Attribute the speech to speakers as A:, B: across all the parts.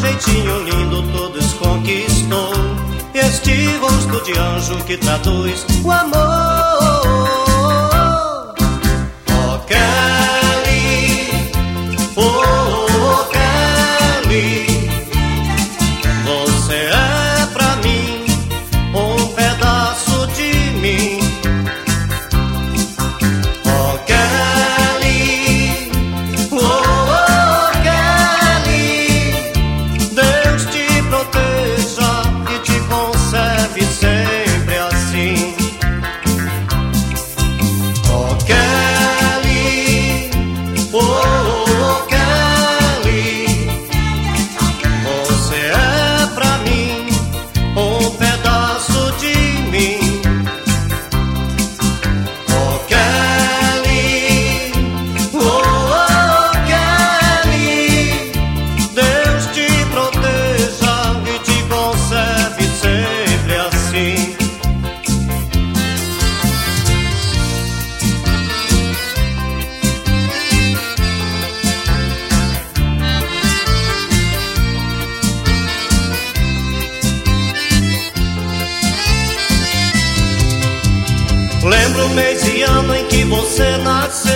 A: jeitinho lindo, todos conquistou. Este rosto de anjo que traduz o amor. Lembro o mês e ano em que você nasceu.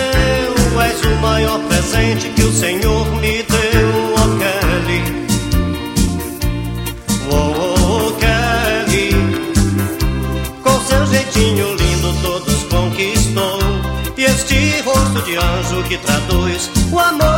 A: És o maior presente que o Senhor me deu, oh Kelly. Oh, oh Kelly. Com seu jeitinho lindo, todos conquistou. E este rosto de anjo que traduz o amor.